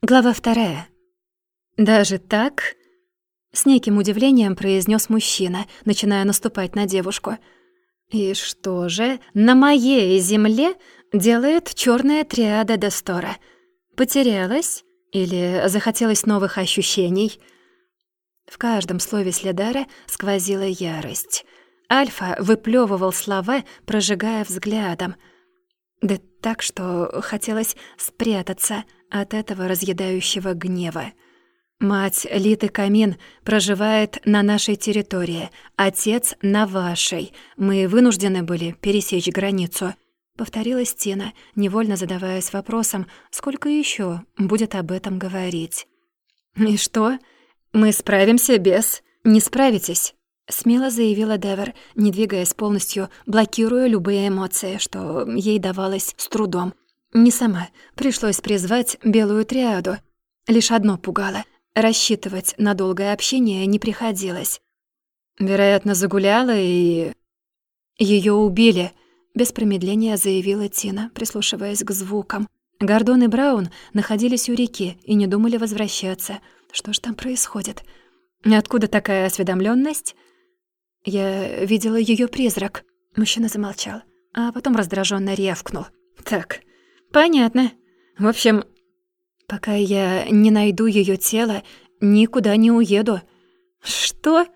Глава вторая. «Даже так?» — с неким удивлением произнес мужчина, начиная наступать на девушку. «И что же на моей земле делает черная триада Дестора? Потерялась? Или захотелось новых ощущений?» В каждом слове Следара сквозила ярость. Альфа выплевывал слова, прожигая взглядом. Да так, что хотелось спрятаться — от этого разъедающего гнева. Мать Литы Камин проживает на нашей территории, отец — на вашей. Мы вынуждены были пересечь границу. Повторила Стена, невольно задаваясь вопросом, сколько еще будет об этом говорить. «И что? Мы справимся без...» «Не справитесь», — смело заявила Девер, не двигаясь полностью, блокируя любые эмоции, что ей давалось с трудом. Не сама. Пришлось призвать белую триаду. Лишь одно пугало. Рассчитывать на долгое общение не приходилось. Вероятно, загуляла и... Её убили, без промедления заявила Тина, прислушиваясь к звукам. Гордон и Браун находились у реки и не думали возвращаться. Что ж там происходит? Откуда такая осведомленность? Я видела ее призрак. Мужчина замолчал, а потом раздраженно рявкнул. Так, «Понятно. В общем, пока я не найду ее тело, никуда не уеду». «Что?»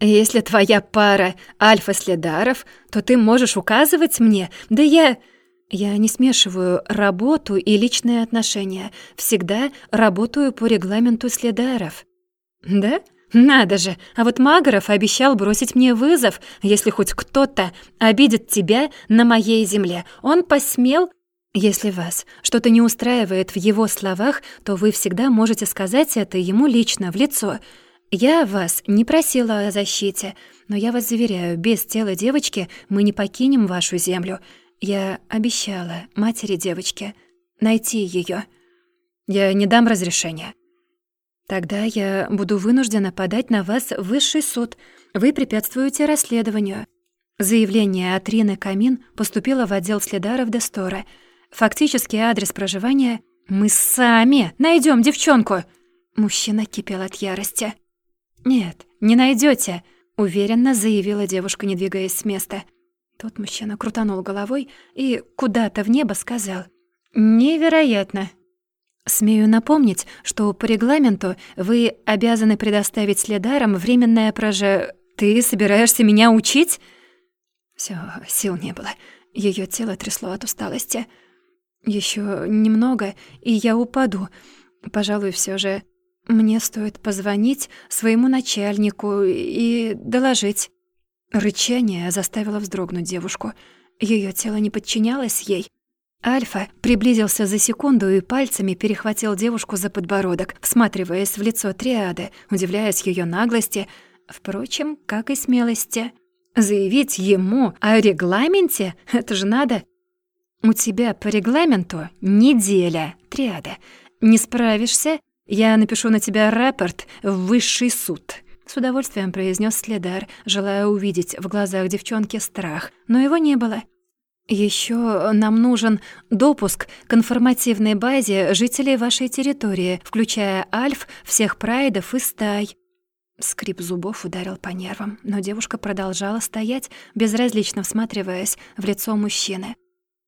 «Если твоя пара альфа-следаров, то ты можешь указывать мне, да я...» «Я не смешиваю работу и личные отношения. Всегда работаю по регламенту следаров». «Да? Надо же! А вот Магоров обещал бросить мне вызов, если хоть кто-то обидит тебя на моей земле. Он посмел...» Если вас что-то не устраивает в его словах, то вы всегда можете сказать это ему лично, в лицо. Я вас не просила о защите, но я вас заверяю, без тела девочки мы не покинем вашу землю. Я обещала матери девочки найти ее. Я не дам разрешения. Тогда я буду вынуждена подать на вас высший суд. Вы препятствуете расследованию. Заявление от Рины Камин поступило в отдел следаров Дестора — Фактически адрес проживания «Мы сами найдем девчонку!» Мужчина кипел от ярости. «Нет, не найдете, уверенно заявила девушка, не двигаясь с места. Тот мужчина крутанул головой и куда-то в небо сказал. «Невероятно!» «Смею напомнить, что по регламенту вы обязаны предоставить следарам временное проже... Ты собираешься меня учить?» Всё, сил не было. Её тело трясло от усталости. Еще немного, и я упаду. Пожалуй, все же мне стоит позвонить своему начальнику и доложить». Рычание заставило вздрогнуть девушку. Ее тело не подчинялось ей. Альфа приблизился за секунду и пальцами перехватил девушку за подбородок, всматриваясь в лицо триады, удивляясь ее наглости, впрочем, как и смелости. Заявить ему о регламенте — это же надо. «У тебя по регламенту неделя, триада. Не справишься, я напишу на тебя рапорт в высший суд». С удовольствием произнес следар, желая увидеть в глазах девчонки страх, но его не было. Еще нам нужен допуск к информативной базе жителей вашей территории, включая альф, всех прайдов и стай». Скрип зубов ударил по нервам, но девушка продолжала стоять, безразлично всматриваясь в лицо мужчины.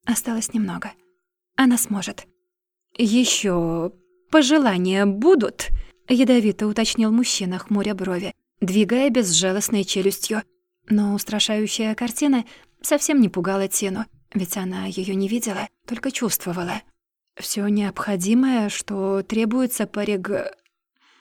Осталось немного. Она сможет. Еще пожелания будут?» — ядовито уточнил мужчина, хмуря брови, двигая безжалостной челюстью. Но устрашающая картина совсем не пугала Тину, ведь она ее не видела, только чувствовала. Все необходимое, что требуется по рег...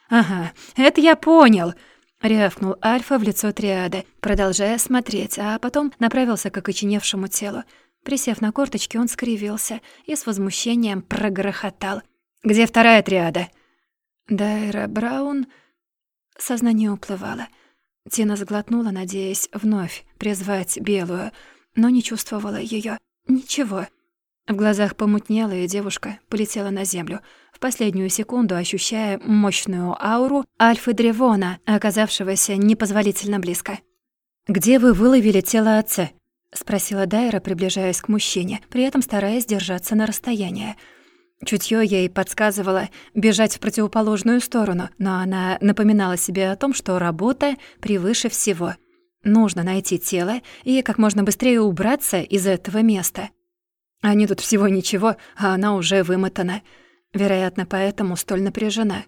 «Ага, это я понял!» — рявкнул Альфа в лицо триады, продолжая смотреть, а потом направился к окоченевшему телу. Присев на корточки, он скривился и с возмущением прогрохотал. «Где вторая триада?» Дайра Браун... Сознание уплывало. Тина сглотнула, надеясь вновь призвать белую, но не чувствовала ее. Ничего. В глазах помутнело, и девушка полетела на землю, в последнюю секунду ощущая мощную ауру Альфы Древона, оказавшегося непозволительно близко. «Где вы выловили тело отца?» — спросила Дайра, приближаясь к мужчине, при этом стараясь держаться на расстоянии. Чутье ей подсказывало бежать в противоположную сторону, но она напоминала себе о том, что работа превыше всего. Нужно найти тело и как можно быстрее убраться из этого места. Они тут всего ничего, а она уже вымотана. Вероятно, поэтому столь напряжена.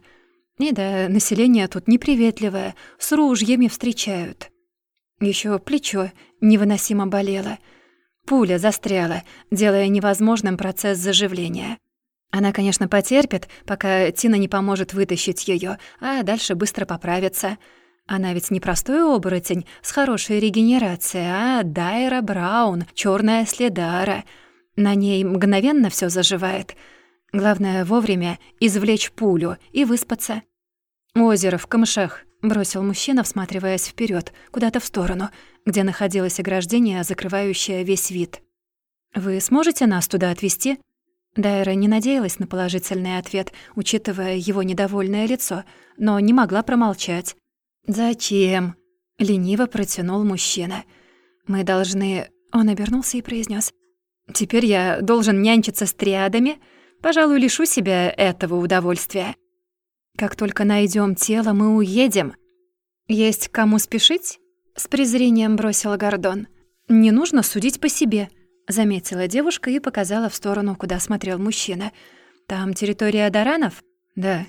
И да, население тут неприветливое, с ружьями встречают. Еще плечо невыносимо болело. Пуля застряла, делая невозможным процесс заживления. Она, конечно, потерпит, пока Тина не поможет вытащить ее, а дальше быстро поправится. Она ведь не простой оборотень с хорошей регенерацией, а Дайра Браун, черная следара. На ней мгновенно все заживает — Главное вовремя извлечь пулю и выспаться. «Озеро в камышах», — бросил мужчина, всматриваясь вперед, куда-то в сторону, где находилось ограждение, закрывающее весь вид. «Вы сможете нас туда отвезти?» Дайра не надеялась на положительный ответ, учитывая его недовольное лицо, но не могла промолчать. «Зачем?» — лениво протянул мужчина. «Мы должны...» — он обернулся и произнес: «Теперь я должен нянчиться с триадами?» Пожалуй, лишу себя этого удовольствия. Как только найдем тело, мы уедем. Есть кому спешить? С презрением бросила Гордон. Не нужно судить по себе, заметила девушка и показала в сторону, куда смотрел мужчина. Там территория Даранов? Да.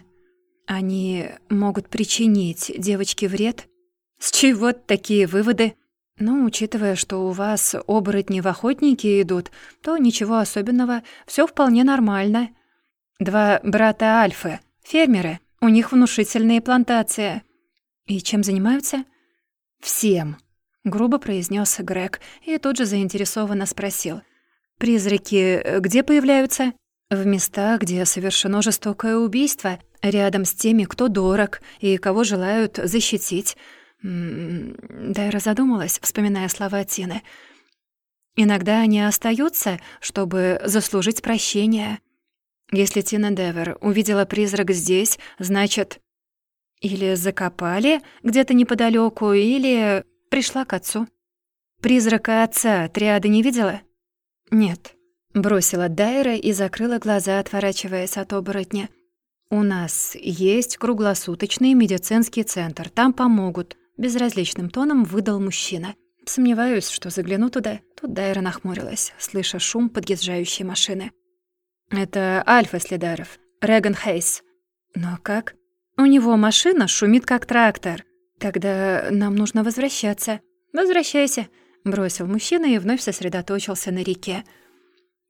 Они могут причинить девочке вред? С чего такие выводы? Ну, учитывая, что у вас оборотни в охотники идут, то ничего особенного, все вполне нормально. Два брата Альфы, фермеры, у них внушительные плантации. И чем занимаются? Всем, грубо произнес Грег и тут же заинтересованно спросил. Призраки где появляются? В местах, где совершено жестокое убийство, рядом с теми, кто дорог и кого желают защитить. Дайра задумалась, вспоминая слова Тины. «Иногда они остаются, чтобы заслужить прощение. Если Тина Девер увидела призрак здесь, значит, или закопали где-то неподалеку, или пришла к отцу. Призрака отца триады не видела? Нет. Бросила Дайра и закрыла глаза, отворачиваясь от оборотня. «У нас есть круглосуточный медицинский центр, там помогут. Безразличным тоном выдал мужчина. Сомневаюсь, что загляну туда. Тут Дайра нахмурилась, слыша шум подъезжающей машины. «Это Альфа Следаров, Реган Хейс». «Но как?» «У него машина шумит, как трактор. Тогда нам нужно возвращаться». «Возвращайся», — бросил мужчина и вновь сосредоточился на реке.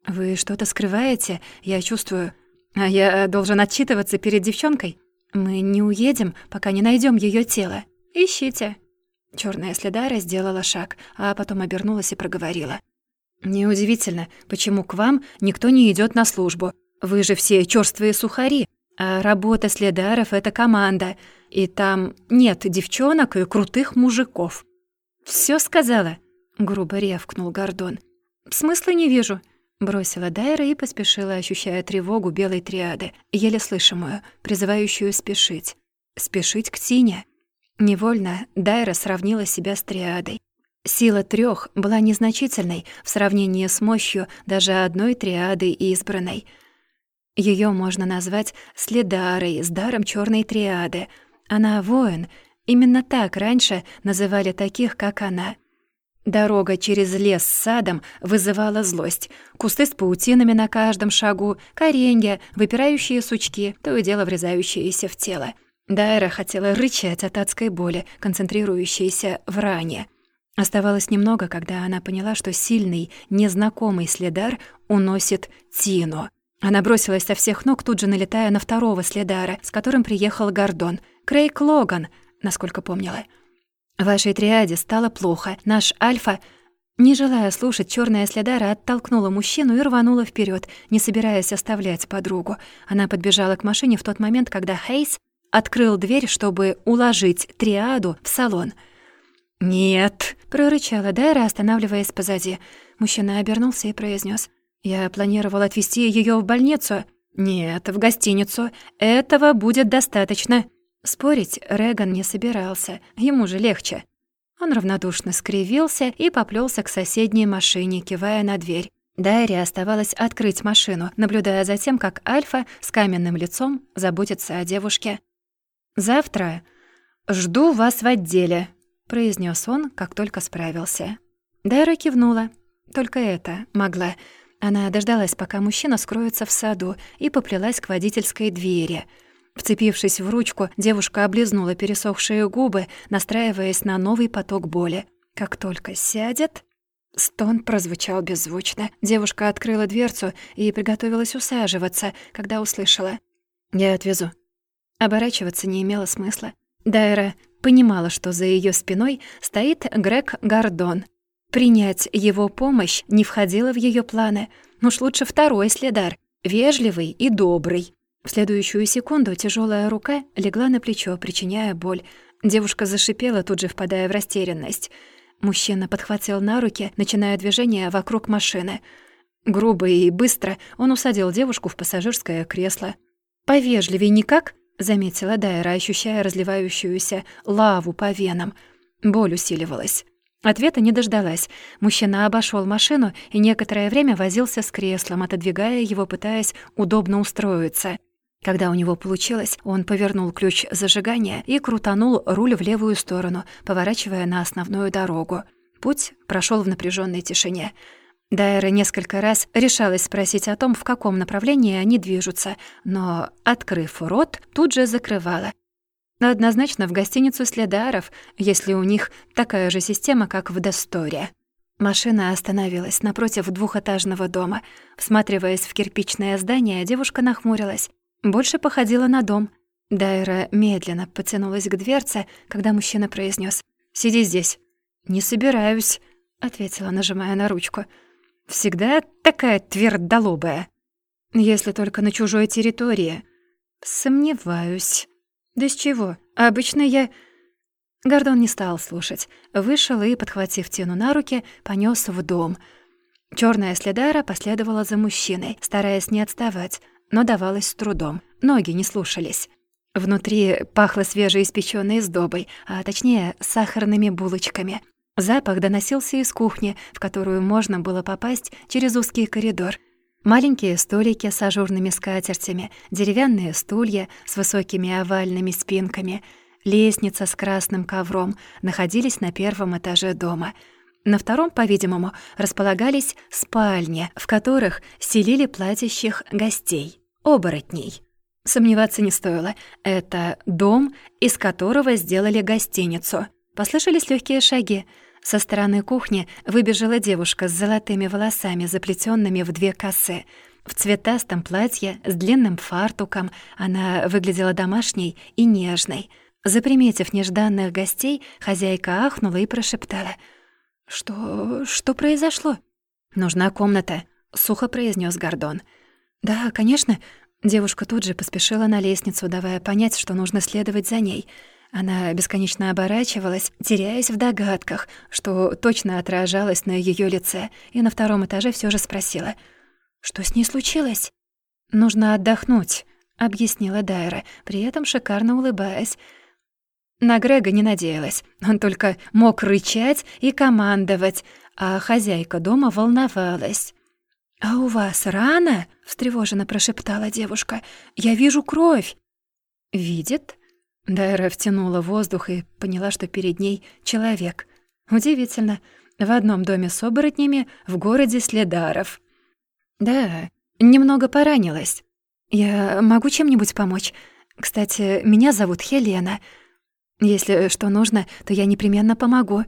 «Вы что-то скрываете? Я чувствую. А я должен отчитываться перед девчонкой? Мы не уедем, пока не найдем ее тело». «Ищите». Черная следара сделала шаг, а потом обернулась и проговорила. «Неудивительно, почему к вам никто не идет на службу. Вы же все чёрствые сухари, а работа следаров — это команда, и там нет девчонок и крутых мужиков». Все сказала?» — грубо рявкнул Гордон. «Смысла не вижу», — бросила Дайра и поспешила, ощущая тревогу белой триады, еле слышимую, призывающую спешить. «Спешить к Тине». Невольно Дайра сравнила себя с триадой. Сила трех была незначительной в сравнении с мощью даже одной триады избранной. Ее можно назвать следарой с даром черной триады. Она воин. Именно так раньше называли таких, как она. Дорога через лес с садом вызывала злость. Кусты с паутинами на каждом шагу, коренья, выпирающие сучки, то и дело врезающиеся в тело — Дайра хотела рычать от адской боли, концентрирующейся в ране. Оставалось немного, когда она поняла, что сильный, незнакомый следар уносит Тину. Она бросилась со всех ног, тут же налетая на второго следара, с которым приехал Гордон. Крейг Логан, насколько помнила. «Вашей триаде стало плохо. Наш Альфа...» Не желая слушать, черная следара оттолкнула мужчину и рванула вперед, не собираясь оставлять подругу. Она подбежала к машине в тот момент, когда Хейс открыл дверь, чтобы уложить триаду в салон. «Нет», — прорычала Дайра, останавливаясь позади. Мужчина обернулся и произнес: «Я планировал отвезти ее в больницу». «Нет, в гостиницу. Этого будет достаточно». Спорить Реган не собирался, ему же легче. Он равнодушно скривился и поплелся к соседней машине, кивая на дверь. Дайре оставалось открыть машину, наблюдая за тем, как Альфа с каменным лицом заботится о девушке. «Завтра жду вас в отделе», — произнес он, как только справился. Дайра кивнула. Только это могла. Она дождалась, пока мужчина скроется в саду, и поплелась к водительской двери. Вцепившись в ручку, девушка облизнула пересохшие губы, настраиваясь на новый поток боли. Как только сядет... Стон прозвучал беззвучно. Девушка открыла дверцу и приготовилась усаживаться, когда услышала. «Я отвезу». Оборачиваться не имело смысла. Дайра понимала, что за ее спиной стоит Грег Гордон. Принять его помощь не входило в ее планы. Уж лучше второй следар, вежливый и добрый. В следующую секунду тяжелая рука легла на плечо, причиняя боль. Девушка зашипела, тут же впадая в растерянность — Мужчина подхватил на руки, начиная движение вокруг машины. Грубо и быстро он усадил девушку в пассажирское кресло. «Повежливей никак?» — заметила Дайра, ощущая разливающуюся лаву по венам. Боль усиливалась. Ответа не дождалась. Мужчина обошел машину и некоторое время возился с креслом, отодвигая его, пытаясь удобно устроиться. Когда у него получилось, он повернул ключ зажигания и крутанул руль в левую сторону, поворачивая на основную дорогу. Путь прошел в напряженной тишине. Дайра несколько раз решалась спросить о том, в каком направлении они движутся, но, открыв рот, тут же закрывала. Однозначно в гостиницу следаров, если у них такая же система, как в Досторе. Машина остановилась напротив двухэтажного дома. Всматриваясь в кирпичное здание, девушка нахмурилась. Больше походила на дом. Дайра медленно потянулась к дверце, когда мужчина произнес: «Сиди здесь». «Не собираюсь», — ответила, нажимая на ручку. «Всегда такая твердолобая. Если только на чужой территории». «Сомневаюсь». «Да с чего? Обычно я...» Гордон не стал слушать. Вышел и, подхватив Тину на руки, понёс в дом. Чёрная следара последовала за мужчиной, стараясь не отставать но давалось с трудом. Ноги не слушались. Внутри пахло свежеиспечённой сдобой, а точнее сахарными булочками. Запах доносился из кухни, в которую можно было попасть через узкий коридор. Маленькие столики с ажурными скатертями, деревянные стулья с высокими овальными спинками, лестница с красным ковром находились на первом этаже дома — на втором, по-видимому, располагались спальни, в которых селили платящих гостей, оборотней. Сомневаться не стоило. Это дом, из которого сделали гостиницу. Послышались легкие шаги. Со стороны кухни выбежала девушка с золотыми волосами, заплетенными в две косы. В цветастом платье с длинным фартуком она выглядела домашней и нежной. Заприметив нежданных гостей, хозяйка ахнула и прошептала — «Что... что произошло?» «Нужна комната», — сухо произнес Гордон. «Да, конечно». Девушка тут же поспешила на лестницу, давая понять, что нужно следовать за ней. Она бесконечно оборачивалась, теряясь в догадках, что точно отражалось на ее лице, и на втором этаже все же спросила. «Что с ней случилось?» «Нужно отдохнуть», — объяснила Дайра, при этом шикарно улыбаясь. На Грега не надеялась. Он только мог рычать и командовать, а хозяйка дома волновалась. «А у вас рана?» — встревоженно прошептала девушка. «Я вижу кровь». «Видит?» Дайра втянула воздух и поняла, что перед ней человек. Удивительно. В одном доме с оборотнями, в городе Следаров. «Да, немного поранилась. Я могу чем-нибудь помочь? Кстати, меня зовут Хелена». Если что нужно, то я непременно помогу.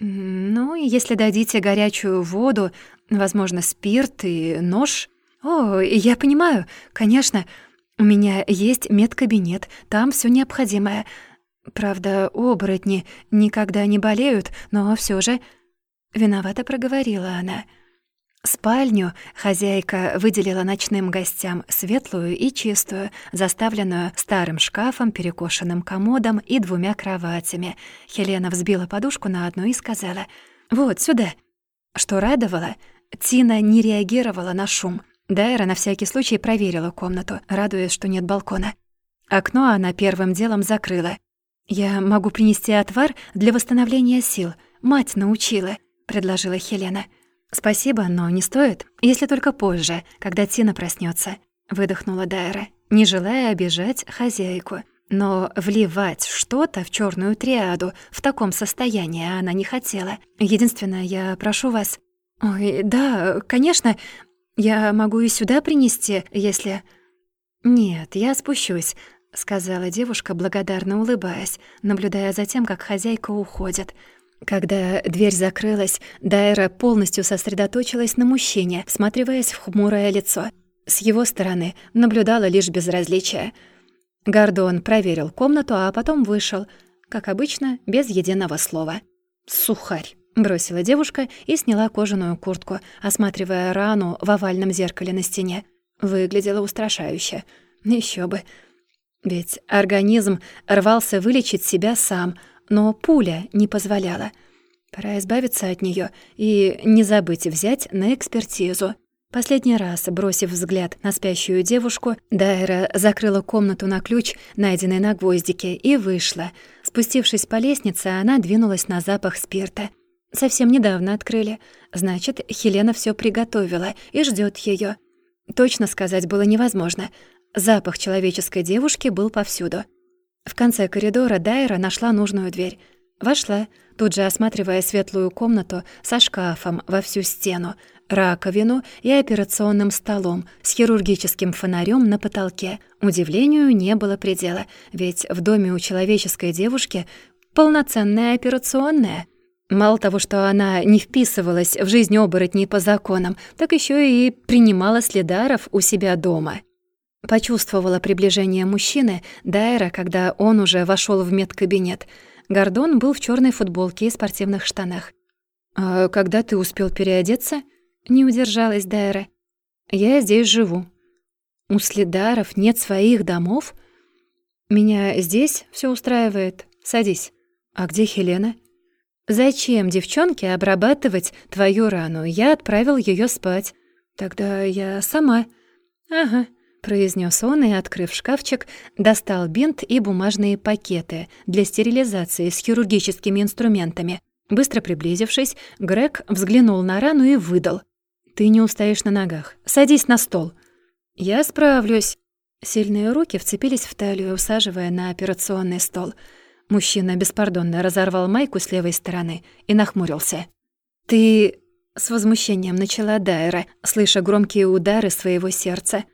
Ну, если дадите горячую воду, возможно, спирт и нож. О, я понимаю, конечно. У меня есть медкабинет, там все необходимое. Правда, оборотни никогда не болеют, но все же... Виновато проговорила она. — Спальню хозяйка выделила ночным гостям светлую и чистую, заставленную старым шкафом, перекошенным комодом и двумя кроватями. Хелена взбила подушку на одну и сказала «Вот сюда». Что радовало, Тина не реагировала на шум. Дайра на всякий случай проверила комнату, радуясь, что нет балкона. Окно она первым делом закрыла. «Я могу принести отвар для восстановления сил. Мать научила», — предложила Хелена. «Спасибо, но не стоит, если только позже, когда Тина проснется. выдохнула Дайра, не желая обижать хозяйку. Но вливать что-то в черную триаду в таком состоянии она не хотела. Единственное, я прошу вас... Ой, да, конечно, я могу и сюда принести, если... Нет, я спущусь, сказала девушка, благодарно улыбаясь, наблюдая за тем, как хозяйка уходит. Когда дверь закрылась, Дайра полностью сосредоточилась на мужчине, всматриваясь в хмурое лицо. С его стороны наблюдала лишь безразличие — Гордон проверил комнату, а потом вышел, как обычно, без единого слова. «Сухарь», — бросила девушка и сняла кожаную куртку, осматривая рану в овальном зеркале на стене. Выглядело устрашающе. Еще бы. Ведь организм рвался вылечить себя сам, но пуля не позволяла. Пора избавиться от нее и не забыть взять на экспертизу. Последний раз, бросив взгляд на спящую девушку, Дайра закрыла комнату на ключ, найденный на гвоздике, и вышла. Спустившись по лестнице, она двинулась на запах спирта. Совсем недавно открыли. Значит, Хелена все приготовила и ждет ее. Точно сказать было невозможно. Запах человеческой девушки был повсюду. В конце коридора Дайра нашла нужную дверь. Вошла, тут же осматривая светлую комнату со шкафом во всю стену, раковину и операционным столом с хирургическим фонарем на потолке. Удивлению не было предела, ведь в доме у человеческой девушки полноценная операционная. Мало того, что она не вписывалась в жизнь оборотней по законам, так еще и принимала следаров у себя дома. Почувствовала приближение мужчины Дайра, когда он уже вошел в медкабинет. Гордон был в черной футболке и спортивных штанах. «А когда ты успел переодеться?» Не удержалась Дайра. «Я здесь живу. У следаров нет своих домов? Меня здесь все устраивает. Садись. А где Хелена?» «Зачем девчонке обрабатывать твою рану? Я отправил ее спать. Тогда я сама». «Ага», — произнес он и, открыв шкафчик, достал бинт и бумажные пакеты для стерилизации с хирургическими инструментами. Быстро приблизившись, Грег взглянул на рану и выдал. «Ты не устоишь на ногах. Садись на стол». «Я справлюсь». Сильные руки вцепились в талию, усаживая на операционный стол. Мужчина беспардонно разорвал майку с левой стороны и нахмурился. «Ты...» — с возмущением начала Дайра, слыша громкие удары своего сердца.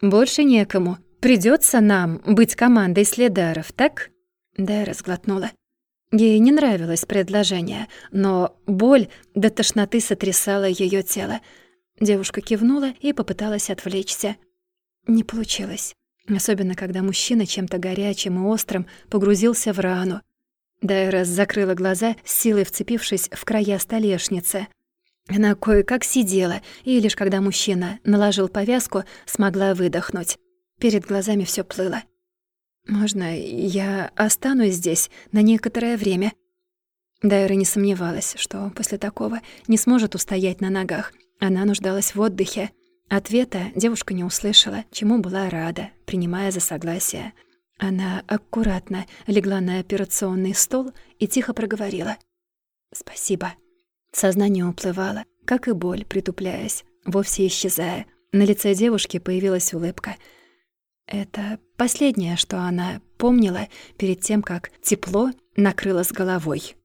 «Больше некому. Придется нам быть командой следаров, так?» Дайра сглотнула. Ей не нравилось предложение, но боль до тошноты сотрясала ее тело. Девушка кивнула и попыталась отвлечься. Не получилось. Особенно, когда мужчина чем-то горячим и острым погрузился в рану. Дайра закрыла глаза, с силой вцепившись в края столешницы. Она кое-как сидела, и лишь когда мужчина наложил повязку, смогла выдохнуть. Перед глазами все плыло. «Можно я останусь здесь на некоторое время?» Дайра не сомневалась, что после такого не сможет устоять на ногах. Она нуждалась в отдыхе. Ответа девушка не услышала, чему была рада, принимая за согласие. Она аккуратно легла на операционный стол и тихо проговорила. «Спасибо». Сознание уплывало, как и боль, притупляясь, вовсе исчезая. На лице девушки появилась улыбка — это последнее, что она помнила перед тем, как тепло накрыло с головой.